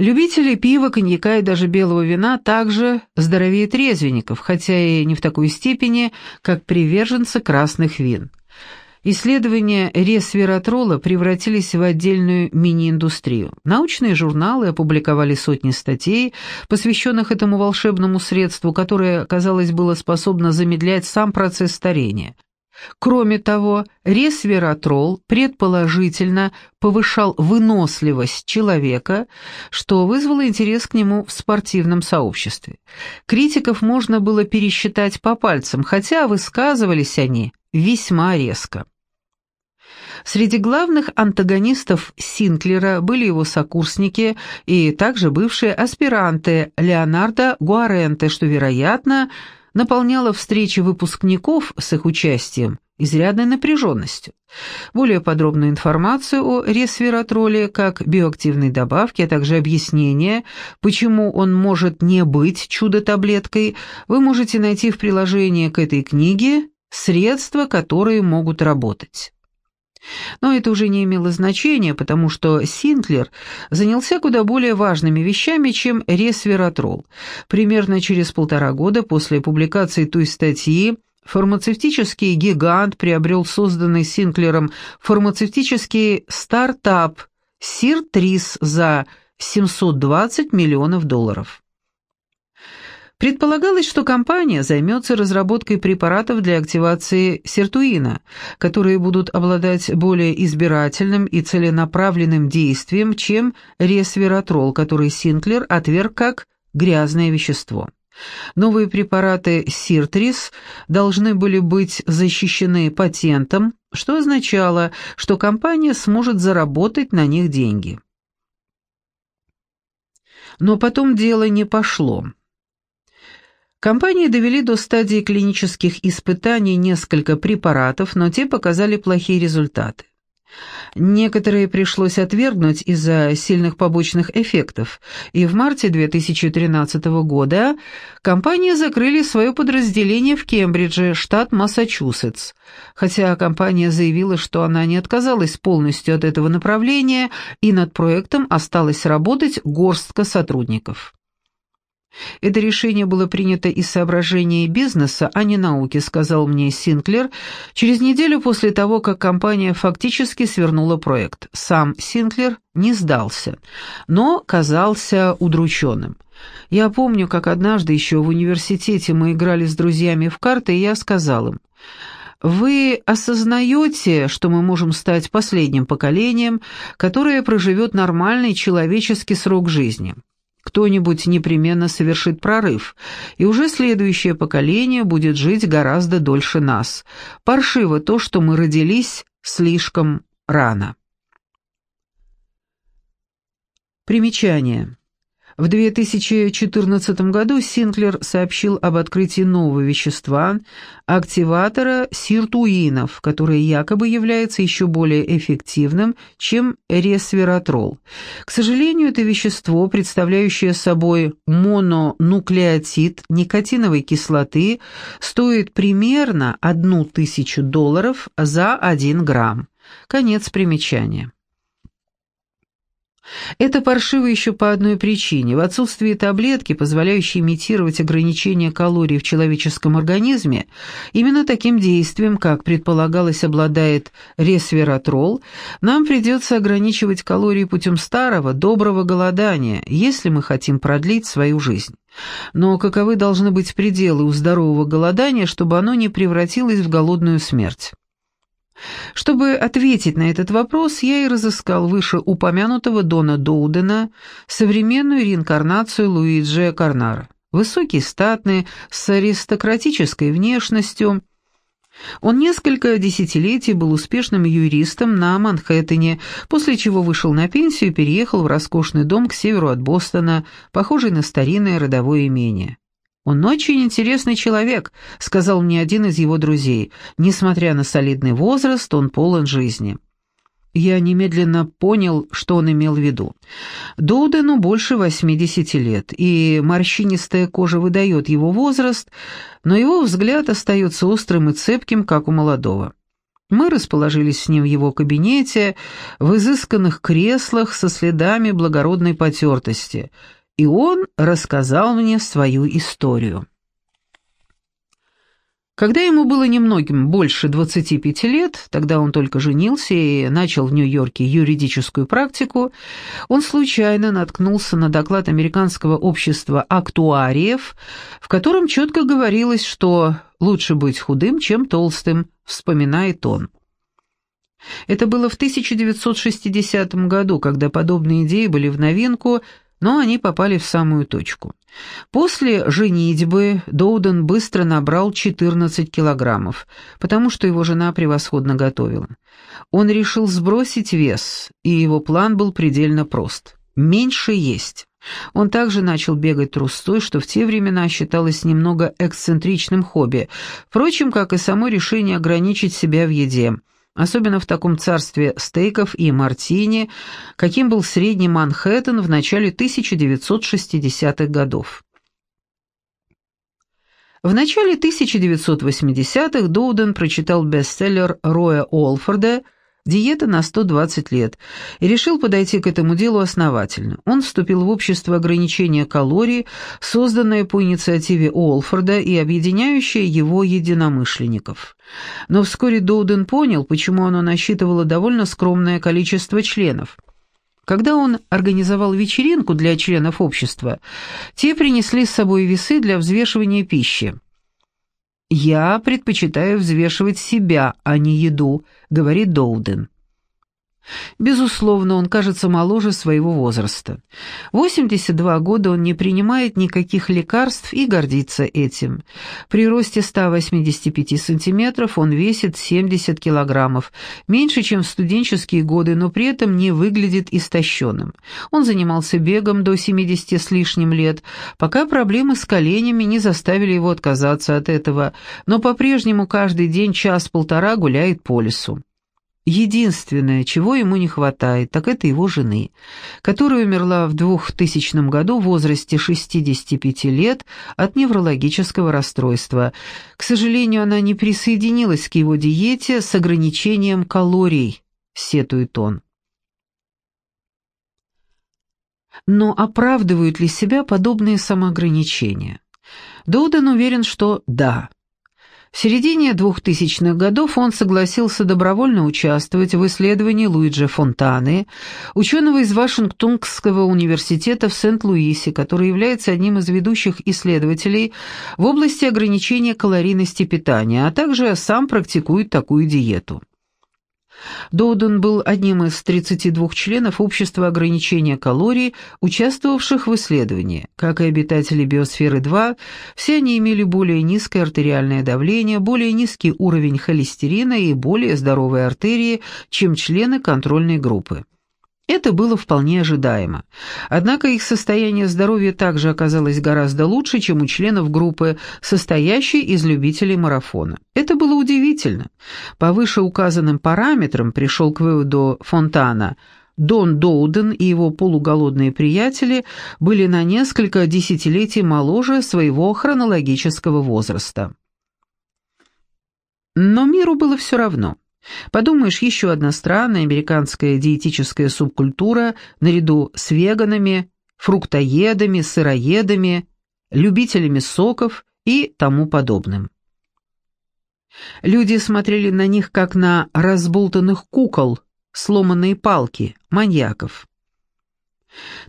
Любители пива, коньяка и даже белого вина также здоровее трезвенников, хотя и не в такой степени, как приверженцы красных вин. Исследования ресвератрола превратились в отдельную мини-индустрию. Научные журналы опубликовали сотни статей, посвященных этому волшебному средству, которое, казалось, было способно замедлять сам процесс старения. Кроме того, ресвератрол предположительно повышал выносливость человека, что вызвало интерес к нему в спортивном сообществе. Критиков можно было пересчитать по пальцам, хотя высказывались они весьма резко. Среди главных антагонистов Синклера были его сокурсники и также бывшие аспиранты Леонардо Гуаренте, что, вероятно, наполняло встречи выпускников с их участием изрядной напряженностью. Более подробную информацию о ресвератроле как биоактивной добавке, а также объяснение, почему он может не быть чудо-таблеткой, вы можете найти в приложении к этой книге «Средства, которые могут работать». Но это уже не имело значения, потому что Синклер занялся куда более важными вещами, чем ресвератрол. Примерно через полтора года после публикации той статьи фармацевтический гигант приобрел созданный Синклером фармацевтический стартап Сиртрис за 720 миллионов долларов. Предполагалось, что компания займется разработкой препаратов для активации сиртуина, которые будут обладать более избирательным и целенаправленным действием, чем ресвератрол, который Синклер отверг как грязное вещество. Новые препараты Сиртрис должны были быть защищены патентом, что означало, что компания сможет заработать на них деньги. Но потом дело не пошло. Компании довели до стадии клинических испытаний несколько препаратов, но те показали плохие результаты. Некоторые пришлось отвергнуть из-за сильных побочных эффектов, и в марте 2013 года компании закрыли свое подразделение в Кембридже, штат Массачусетс. Хотя компания заявила, что она не отказалась полностью от этого направления, и над проектом осталось работать горстка сотрудников. Это решение было принято из соображений бизнеса, а не науки, сказал мне Синклер, через неделю после того, как компания фактически свернула проект. Сам Синклер не сдался, но казался удрученным. Я помню, как однажды еще в университете мы играли с друзьями в карты, и я сказал им, «Вы осознаете, что мы можем стать последним поколением, которое проживет нормальный человеческий срок жизни?» Кто-нибудь непременно совершит прорыв, и уже следующее поколение будет жить гораздо дольше нас. Паршиво то, что мы родились слишком рано. Примечание. В 2014 году Синклер сообщил об открытии нового вещества, активатора сиртуинов, которое якобы является еще более эффективным, чем ресвератрол. К сожалению, это вещество, представляющее собой мононуклеотид никотиновой кислоты, стоит примерно 1000 долларов за 1 грамм. Конец примечания. Это паршиво еще по одной причине. В отсутствии таблетки, позволяющей имитировать ограничение калорий в человеческом организме, именно таким действием, как предполагалось, обладает ресвератрол, нам придется ограничивать калории путем старого, доброго голодания, если мы хотим продлить свою жизнь. Но каковы должны быть пределы у здорового голодания, чтобы оно не превратилось в голодную смерть? Чтобы ответить на этот вопрос, я и разыскал вышеупомянутого Дона Доудена, современную реинкарнацию Луиджи Карнара. Высокий, статный, с аристократической внешностью. Он несколько десятилетий был успешным юристом на Манхэттене, после чего вышел на пенсию и переехал в роскошный дом к северу от Бостона, похожий на старинное родовое имение. «Он очень интересный человек», — сказал мне один из его друзей. «Несмотря на солидный возраст, он полон жизни». Я немедленно понял, что он имел в виду. Доудену больше 80 лет, и морщинистая кожа выдает его возраст, но его взгляд остается острым и цепким, как у молодого. Мы расположились с ним в его кабинете, в изысканных креслах со следами благородной потертости, и он рассказал мне свою историю. Когда ему было немногим больше 25 лет, тогда он только женился и начал в Нью-Йорке юридическую практику, он случайно наткнулся на доклад Американского общества актуариев, в котором четко говорилось, что лучше быть худым, чем толстым, вспоминает он. Это было в 1960 году, когда подобные идеи были в новинку, но они попали в самую точку. После женитьбы Доуден быстро набрал 14 килограммов, потому что его жена превосходно готовила. Он решил сбросить вес, и его план был предельно прост – меньше есть. Он также начал бегать трустой, что в те времена считалось немного эксцентричным хобби, впрочем, как и само решение ограничить себя в еде – особенно в таком царстве стейков и мартини, каким был средний Манхэттен в начале 1960-х годов. В начале 1980-х Доуден прочитал бестселлер Роя Олфорда «Диета на 120 лет» и решил подойти к этому делу основательно. Он вступил в общество ограничения калорий, созданное по инициативе Олфорда и объединяющее его единомышленников. Но вскоре Доуден понял, почему оно насчитывало довольно скромное количество членов. Когда он организовал вечеринку для членов общества, те принесли с собой весы для взвешивания пищи. «Я предпочитаю взвешивать себя, а не еду», — говорит Доуден. Безусловно, он кажется моложе своего возраста. 82 года он не принимает никаких лекарств и гордится этим. При росте 185 сантиметров он весит 70 килограммов, меньше, чем в студенческие годы, но при этом не выглядит истощенным. Он занимался бегом до 70 с лишним лет, пока проблемы с коленями не заставили его отказаться от этого, но по-прежнему каждый день час-полтора гуляет по лесу. Единственное, чего ему не хватает, так это его жены, которая умерла в 2000 году в возрасте 65 лет от неврологического расстройства. К сожалению, она не присоединилась к его диете с ограничением калорий, сетует он. Но оправдывают ли себя подобные самоограничения? Доуден уверен, что да – в середине 2000-х годов он согласился добровольно участвовать в исследовании Луиджи Фонтаны, ученого из Вашингтонского университета в Сент-Луисе, который является одним из ведущих исследователей в области ограничения калорийности питания, а также сам практикует такую диету. Доуден был одним из 32 членов Общества ограничения калорий, участвовавших в исследовании. Как и обитатели биосферы-2, все они имели более низкое артериальное давление, более низкий уровень холестерина и более здоровые артерии, чем члены контрольной группы. Это было вполне ожидаемо. Однако их состояние здоровья также оказалось гораздо лучше, чем у членов группы, состоящей из любителей марафона. Это было удивительно. По вышеуказанным параметрам пришел к выводу Фонтана – Дон Доуден и его полуголодные приятели были на несколько десятилетий моложе своего хронологического возраста. Но миру было все равно. Подумаешь, еще одна странная американская диетическая субкультура наряду с веганами, фруктоедами, сыроедами, любителями соков и тому подобным. Люди смотрели на них как на разболтанных кукол, сломанные палки, маньяков.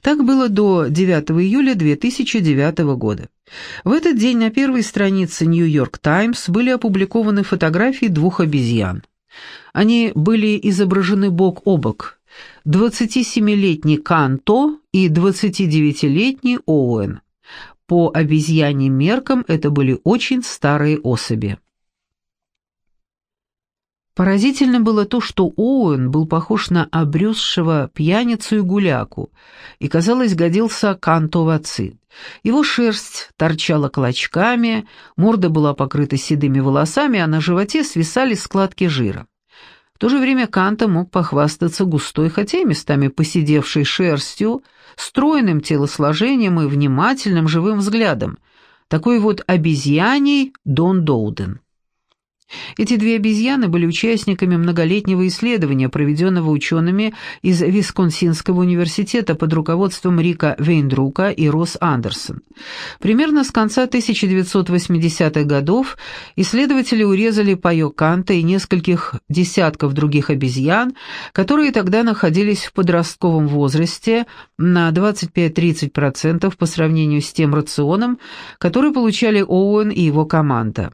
Так было до 9 июля 2009 года. В этот день на первой странице «Нью-Йорк Таймс» были опубликованы фотографии двух обезьян. Они были изображены бок о бок. 27-летний Канто и 29-летний Оуэн. По обезьяньим меркам это были очень старые особи. Поразительно было то, что Оуэн был похож на обрюзшего пьяницу и гуляку, и, казалось, годился Канто в отцы. Его шерсть торчала клочками, морда была покрыта седыми волосами, а на животе свисали складки жира. В то же время Канта мог похвастаться густой, хотя и местами посидевшей шерстью, стройным телосложением и внимательным живым взглядом, такой вот обезьяний Дон Доуден. Эти две обезьяны были участниками многолетнего исследования, проведенного учеными из Висконсинского университета под руководством Рика Вейндрука и Росс Андерсон. Примерно с конца 1980-х годов исследователи урезали Пайо Канта и нескольких десятков других обезьян, которые тогда находились в подростковом возрасте, на 25-30% по сравнению с тем рационом, который получали Оуэн и его команда.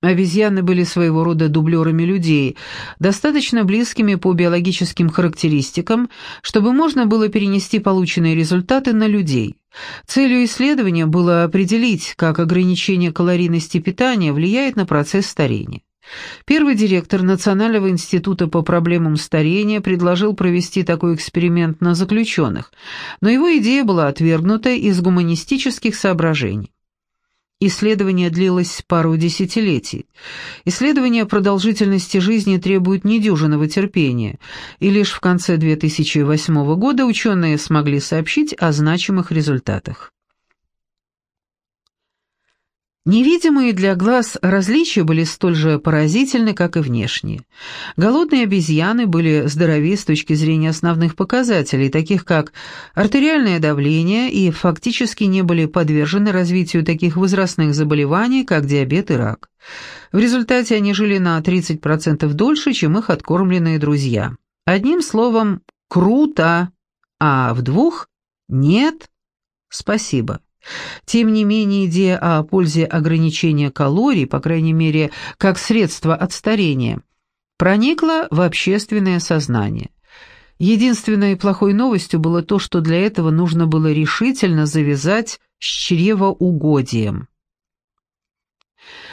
Обезьяны были своего рода дублерами людей, достаточно близкими по биологическим характеристикам, чтобы можно было перенести полученные результаты на людей. Целью исследования было определить, как ограничение калорийности питания влияет на процесс старения. Первый директор Национального института по проблемам старения предложил провести такой эксперимент на заключенных, но его идея была отвергнута из гуманистических соображений. Исследование длилось пару десятилетий. Исследование продолжительности жизни требует недюжинного терпения, и лишь в конце 2008 года ученые смогли сообщить о значимых результатах. Невидимые для глаз различия были столь же поразительны, как и внешние. Голодные обезьяны были здоровее с точки зрения основных показателей, таких как артериальное давление, и фактически не были подвержены развитию таких возрастных заболеваний, как диабет и рак. В результате они жили на 30% дольше, чем их откормленные друзья. Одним словом, круто, а в двух – нет, спасибо. Тем не менее, идея о пользе ограничения калорий, по крайней мере, как средство от старения, проникла в общественное сознание. Единственной плохой новостью было то, что для этого нужно было решительно завязать с чревоугодием.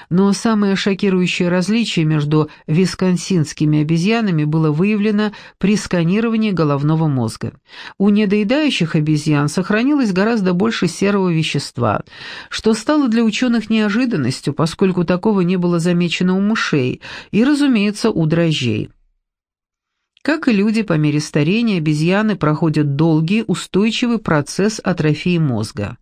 Но самое шокирующее различие между висконсинскими обезьянами было выявлено при сканировании головного мозга. У недоедающих обезьян сохранилось гораздо больше серого вещества, что стало для ученых неожиданностью, поскольку такого не было замечено у мышей и, разумеется, у дрожжей. Как и люди, по мере старения обезьяны проходят долгий, устойчивый процесс атрофии мозга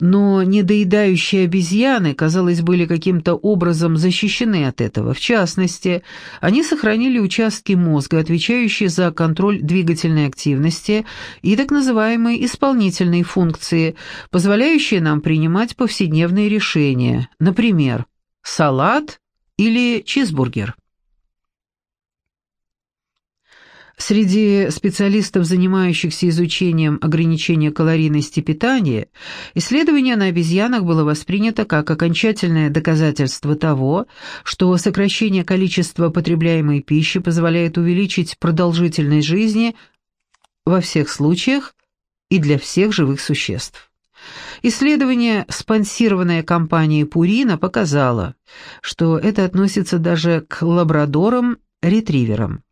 но недоедающие обезьяны, казалось, были каким-то образом защищены от этого. В частности, они сохранили участки мозга, отвечающие за контроль двигательной активности и так называемые исполнительные функции, позволяющие нам принимать повседневные решения, например, салат или чизбургер. Среди специалистов, занимающихся изучением ограничения калорийности питания, исследование на обезьянах было воспринято как окончательное доказательство того, что сокращение количества потребляемой пищи позволяет увеличить продолжительность жизни во всех случаях и для всех живых существ. Исследование, спонсированное компанией Пурина, показало, что это относится даже к лабрадорам-ретриверам.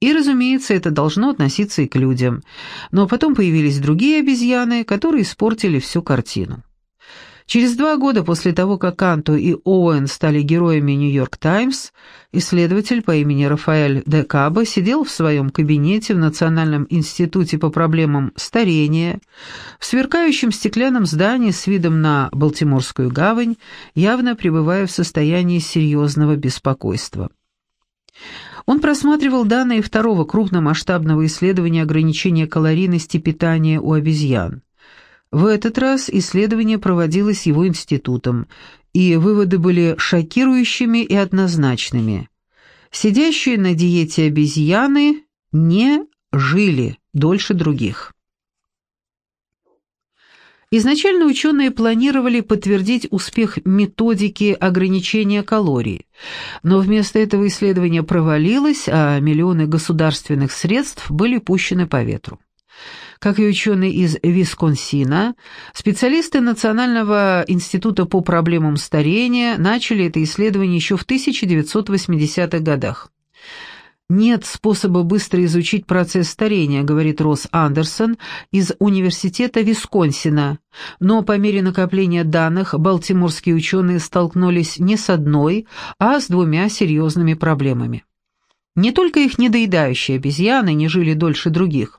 И, разумеется, это должно относиться и к людям. Но потом появились другие обезьяны, которые испортили всю картину. Через два года после того, как Канто и Оуэн стали героями «Нью-Йорк Таймс», исследователь по имени Рафаэль де Кабо сидел в своем кабинете в Национальном институте по проблемам старения, в сверкающем стеклянном здании с видом на Балтиморскую гавань, явно пребывая в состоянии серьезного беспокойства. Он просматривал данные второго крупномасштабного исследования ограничения калорийности питания у обезьян. В этот раз исследование проводилось его институтом, и выводы были шокирующими и однозначными. Сидящие на диете обезьяны не жили дольше других. Изначально ученые планировали подтвердить успех методики ограничения калорий, но вместо этого исследование провалилось, а миллионы государственных средств были пущены по ветру. Как и ученые из Висконсина, специалисты Национального института по проблемам старения начали это исследование еще в 1980-х годах. «Нет способа быстро изучить процесс старения», — говорит Росс Андерсон из Университета Висконсина. Но по мере накопления данных балтиморские ученые столкнулись не с одной, а с двумя серьезными проблемами. Не только их недоедающие обезьяны не жили дольше других,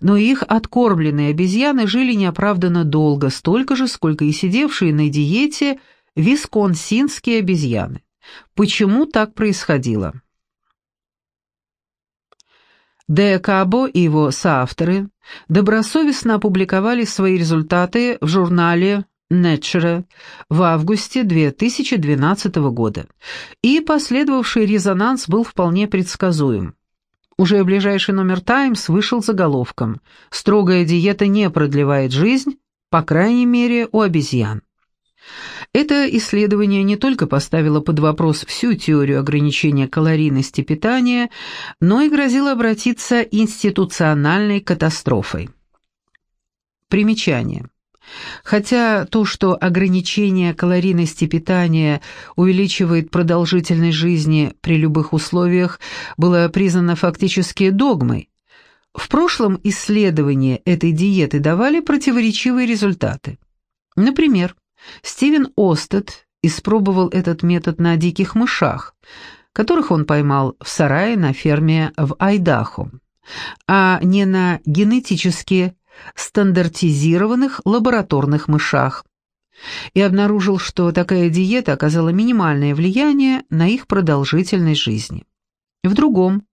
но и их откормленные обезьяны жили неоправданно долго, столько же, сколько и сидевшие на диете висконсинские обезьяны. Почему так происходило? Де Кабо и его соавторы добросовестно опубликовали свои результаты в журнале Nature в августе 2012 года, и последовавший резонанс был вполне предсказуем. Уже ближайший номер «Таймс» вышел заголовком «Строгая диета не продлевает жизнь, по крайней мере, у обезьян». Это исследование не только поставило под вопрос всю теорию ограничения калорийности питания, но и грозило обратиться институциональной катастрофой. Примечание. Хотя то, что ограничение калорийности питания увеличивает продолжительность жизни при любых условиях, было признано фактически догмой, в прошлом исследовании этой диеты давали противоречивые результаты. Например, Стивен Остед испробовал этот метод на диких мышах, которых он поймал в сарае на ферме в Айдахо, а не на генетически стандартизированных лабораторных мышах, и обнаружил, что такая диета оказала минимальное влияние на их продолжительность жизни. В другом,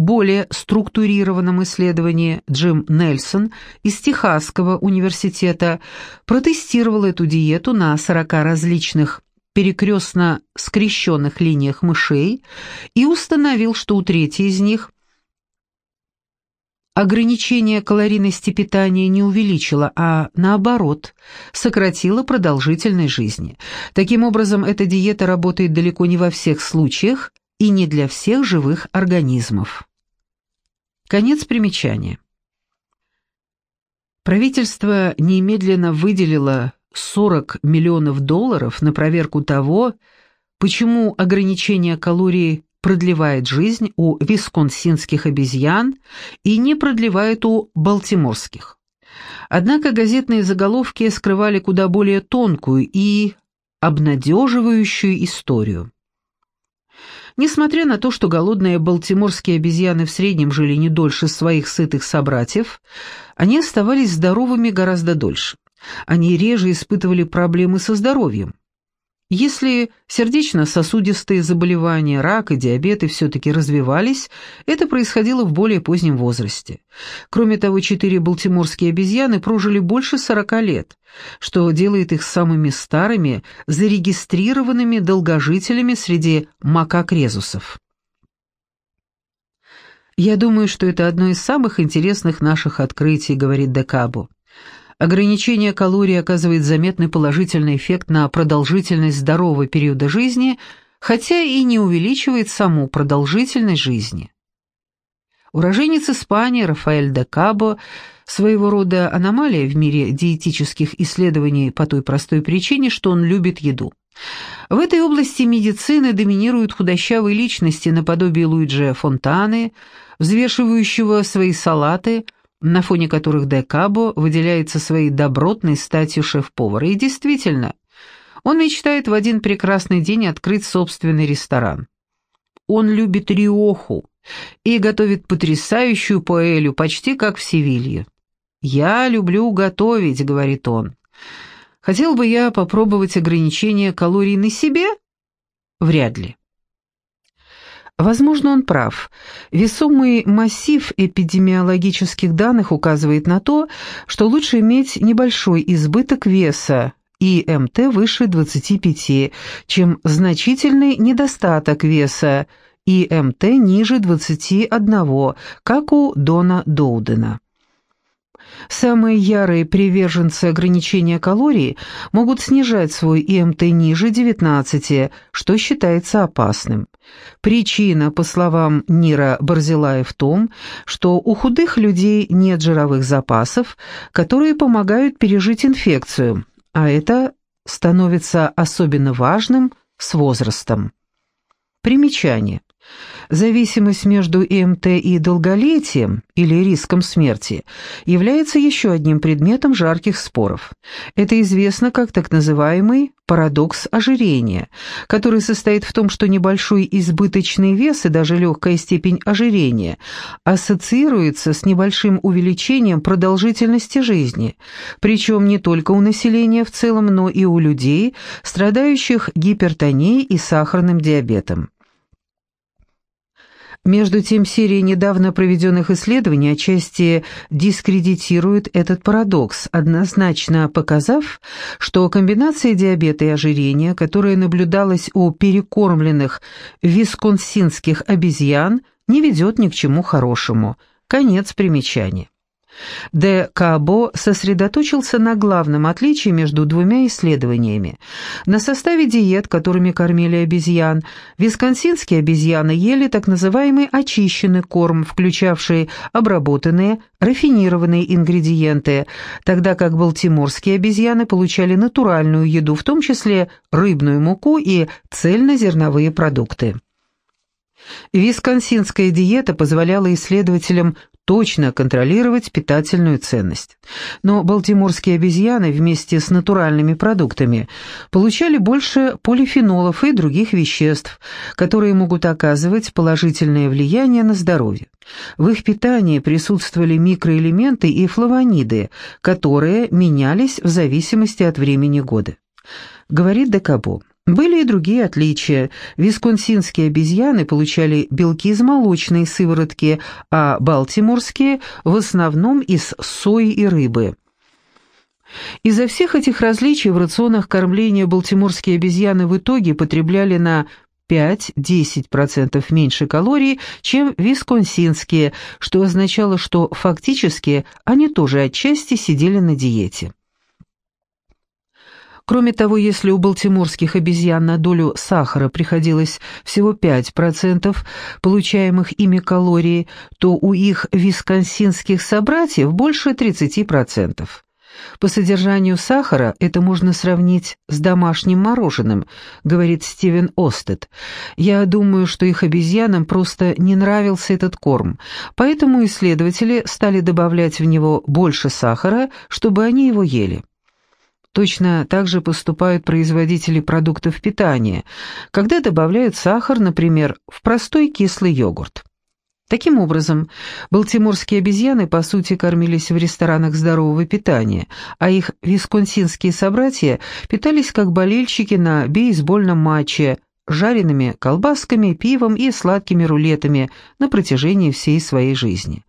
более структурированном исследовании Джим Нельсон из Техасского университета протестировал эту диету на 40 различных перекрестно скрещенных линиях мышей и установил, что у третьей из них ограничение калорийности питания не увеличило, а наоборот, сократило продолжительность жизни. Таким образом, эта диета работает далеко не во всех случаях, и не для всех живых организмов. Конец примечания. Правительство немедленно выделило 40 миллионов долларов на проверку того, почему ограничение калорий продлевает жизнь у висконсинских обезьян и не продлевает у балтиморских. Однако газетные заголовки скрывали куда более тонкую и обнадеживающую историю. Несмотря на то, что голодные балтиморские обезьяны в среднем жили не дольше своих сытых собратьев, они оставались здоровыми гораздо дольше. Они реже испытывали проблемы со здоровьем. Если сердечно-сосудистые заболевания, рак и диабеты все-таки развивались, это происходило в более позднем возрасте. Кроме того, четыре балтиморские обезьяны прожили больше 40 лет, что делает их самыми старыми, зарегистрированными долгожителями среди макак-резусов. «Я думаю, что это одно из самых интересных наших открытий», — говорит Декабо. Ограничение калорий оказывает заметный положительный эффект на продолжительность здорового периода жизни, хотя и не увеличивает саму продолжительность жизни. Уроженец Испании Рафаэль де Кабо своего рода аномалия в мире диетических исследований по той простой причине, что он любит еду. В этой области медицины доминируют худощавые личности наподобие Луиджи Фонтаны, взвешивающего свои салаты – на фоне которых Де Кабо выделяется своей добротной статью шеф-повара. И действительно, он мечтает в один прекрасный день открыть собственный ресторан. Он любит риоху и готовит потрясающую паэлью, почти как в Севилье. «Я люблю готовить», — говорит он. «Хотел бы я попробовать ограничение калорий на себе?» Вряд ли. Возможно, он прав. Весомый массив эпидемиологических данных указывает на то, что лучше иметь небольшой избыток веса, ИМТ выше 25, чем значительный недостаток веса, ИМТ ниже 21, как у Дона Доудена. Самые ярые приверженцы ограничения калорий могут снижать свой ИМТ ниже 19, что считается опасным. Причина, по словам Нира Барзилая, в том, что у худых людей нет жировых запасов, которые помогают пережить инфекцию, а это становится особенно важным с возрастом. Примечание. Зависимость между ИМТ и долголетием, или риском смерти, является еще одним предметом жарких споров. Это известно как так называемый парадокс ожирения, который состоит в том, что небольшой избыточный вес и даже легкая степень ожирения ассоциируется с небольшим увеличением продолжительности жизни, причем не только у населения в целом, но и у людей, страдающих гипертонией и сахарным диабетом. Между тем, серия недавно проведенных исследований отчасти дискредитирует этот парадокс, однозначно показав, что комбинация диабета и ожирения, которая наблюдалась у перекормленных висконсинских обезьян, не ведет ни к чему хорошему. Конец примечания. Де Кабо сосредоточился на главном отличии между двумя исследованиями. На составе диет, которыми кормили обезьян, висконсинские обезьяны ели так называемый очищенный корм, включавший обработанные, рафинированные ингредиенты, тогда как балтиморские обезьяны получали натуральную еду, в том числе рыбную муку и цельнозерновые продукты. Висконсинская диета позволяла исследователям точно контролировать питательную ценность. Но балтиморские обезьяны вместе с натуральными продуктами получали больше полифенолов и других веществ, которые могут оказывать положительное влияние на здоровье. В их питании присутствовали микроэлементы и флавониды, которые менялись в зависимости от времени года. Говорит Декабо. Были и другие отличия. Висконсинские обезьяны получали белки из молочной сыворотки, а балтиморские – в основном из сои и рыбы. Из-за всех этих различий в рационах кормления балтиморские обезьяны в итоге потребляли на 5-10% меньше калорий, чем висконсинские, что означало, что фактически они тоже отчасти сидели на диете. Кроме того, если у балтиморских обезьян на долю сахара приходилось всего 5% получаемых ими калорий, то у их висконсинских собратьев больше 30%. По содержанию сахара это можно сравнить с домашним мороженым, говорит Стивен Остед. Я думаю, что их обезьянам просто не нравился этот корм, поэтому исследователи стали добавлять в него больше сахара, чтобы они его ели. Точно так же поступают производители продуктов питания, когда добавляют сахар, например, в простой кислый йогурт. Таким образом, балтиморские обезьяны по сути кормились в ресторанах здорового питания, а их висконсинские собратья питались как болельщики на бейсбольном матче, жареными колбасками, пивом и сладкими рулетами на протяжении всей своей жизни.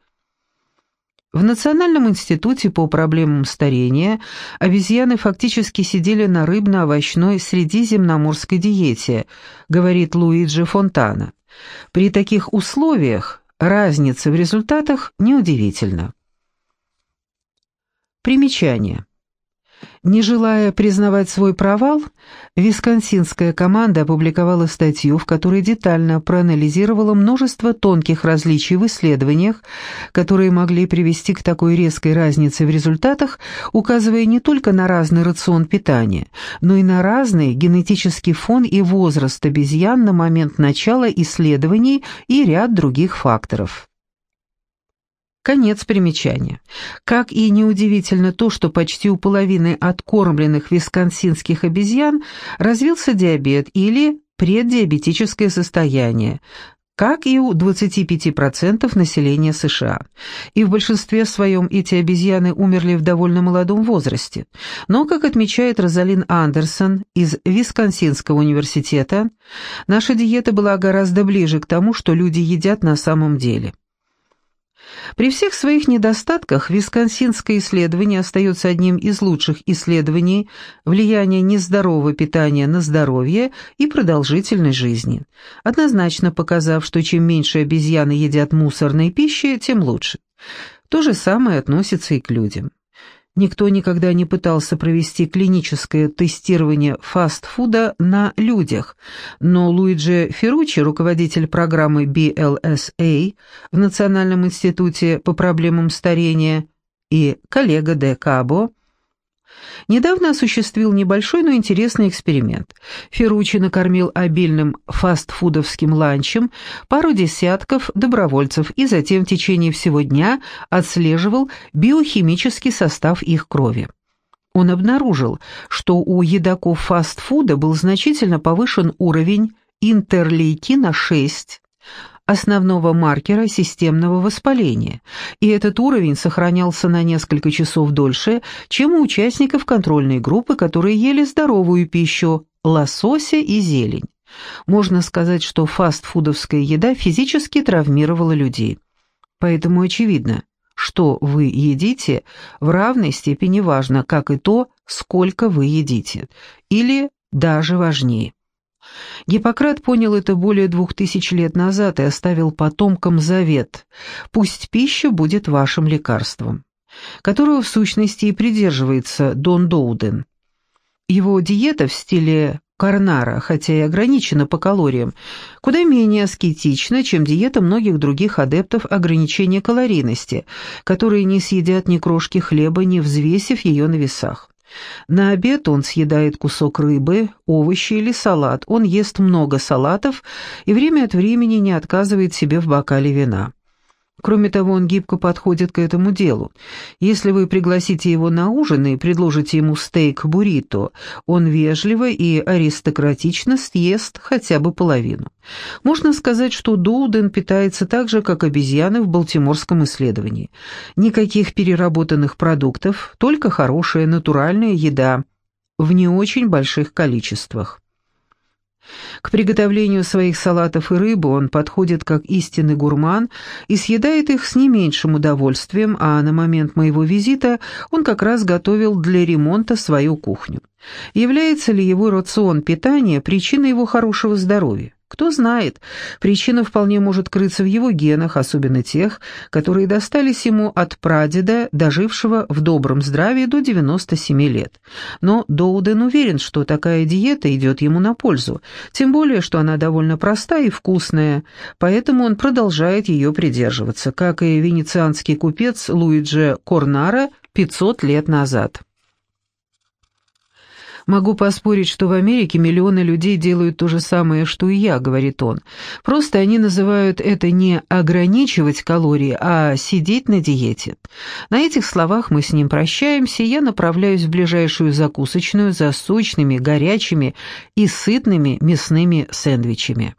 В Национальном институте по проблемам старения обезьяны фактически сидели на рыбно-овощной средиземноморской диете, говорит Луиджи Фонтана. При таких условиях разница в результатах неудивительна. Примечание. Не желая признавать свой провал, висконсинская команда опубликовала статью, в которой детально проанализировала множество тонких различий в исследованиях, которые могли привести к такой резкой разнице в результатах, указывая не только на разный рацион питания, но и на разный генетический фон и возраст обезьян на момент начала исследований и ряд других факторов. Конец примечания. Как и неудивительно то, что почти у половины откормленных висконсинских обезьян развился диабет или преддиабетическое состояние, как и у 25% населения США. И в большинстве своем эти обезьяны умерли в довольно молодом возрасте. Но, как отмечает Розалин Андерсон из Висконсинского университета, наша диета была гораздо ближе к тому, что люди едят на самом деле. При всех своих недостатках висконсинское исследование остается одним из лучших исследований влияния нездорового питания на здоровье и продолжительность жизни, однозначно показав, что чем меньше обезьяны едят мусорной пищи, тем лучше. То же самое относится и к людям. Никто никогда не пытался провести клиническое тестирование фастфуда на людях, но Луиджи Ферручи, руководитель программы BLSA в Национальном институте по проблемам старения, и коллега Де Кабо Недавно осуществил небольшой, но интересный эксперимент. Ферручи накормил обильным фастфудовским ланчем пару десятков добровольцев и затем в течение всего дня отслеживал биохимический состав их крови. Он обнаружил, что у едоков фастфуда был значительно повышен уровень интерлейкина 6, основного маркера системного воспаления, и этот уровень сохранялся на несколько часов дольше, чем у участников контрольной группы, которые ели здоровую пищу, лосося и зелень. Можно сказать, что фастфудовская еда физически травмировала людей. Поэтому очевидно, что вы едите, в равной степени важно, как и то, сколько вы едите, или даже важнее. Гиппократ понял это более двух тысяч лет назад и оставил потомкам завет «Пусть пища будет вашим лекарством», которого в сущности и придерживается Дон Доуден. Его диета в стиле Карнара, хотя и ограничена по калориям, куда менее аскетична, чем диета многих других адептов ограничения калорийности, которые не съедят ни крошки хлеба, не взвесив ее на весах. На обед он съедает кусок рыбы, овощи или салат. Он ест много салатов и время от времени не отказывает себе в бокале вина. Кроме того, он гибко подходит к этому делу. Если вы пригласите его на ужин и предложите ему стейк-буррито, он вежливо и аристократично съест хотя бы половину. Можно сказать, что Доуден питается так же, как обезьяны в балтиморском исследовании. Никаких переработанных продуктов, только хорошая натуральная еда в не очень больших количествах. К приготовлению своих салатов и рыбы он подходит как истинный гурман и съедает их с не меньшим удовольствием, а на момент моего визита он как раз готовил для ремонта свою кухню. Является ли его рацион питания причиной его хорошего здоровья? Кто знает, причина вполне может крыться в его генах, особенно тех, которые достались ему от прадеда, дожившего в добром здравии до 97 лет. Но Доуден уверен, что такая диета идет ему на пользу, тем более, что она довольно простая и вкусная, поэтому он продолжает ее придерживаться, как и венецианский купец Луиджи Корнара 500 лет назад. «Могу поспорить, что в Америке миллионы людей делают то же самое, что и я», — говорит он. «Просто они называют это не ограничивать калории, а сидеть на диете». На этих словах мы с ним прощаемся, и я направляюсь в ближайшую закусочную за сочными, горячими и сытными мясными сэндвичами.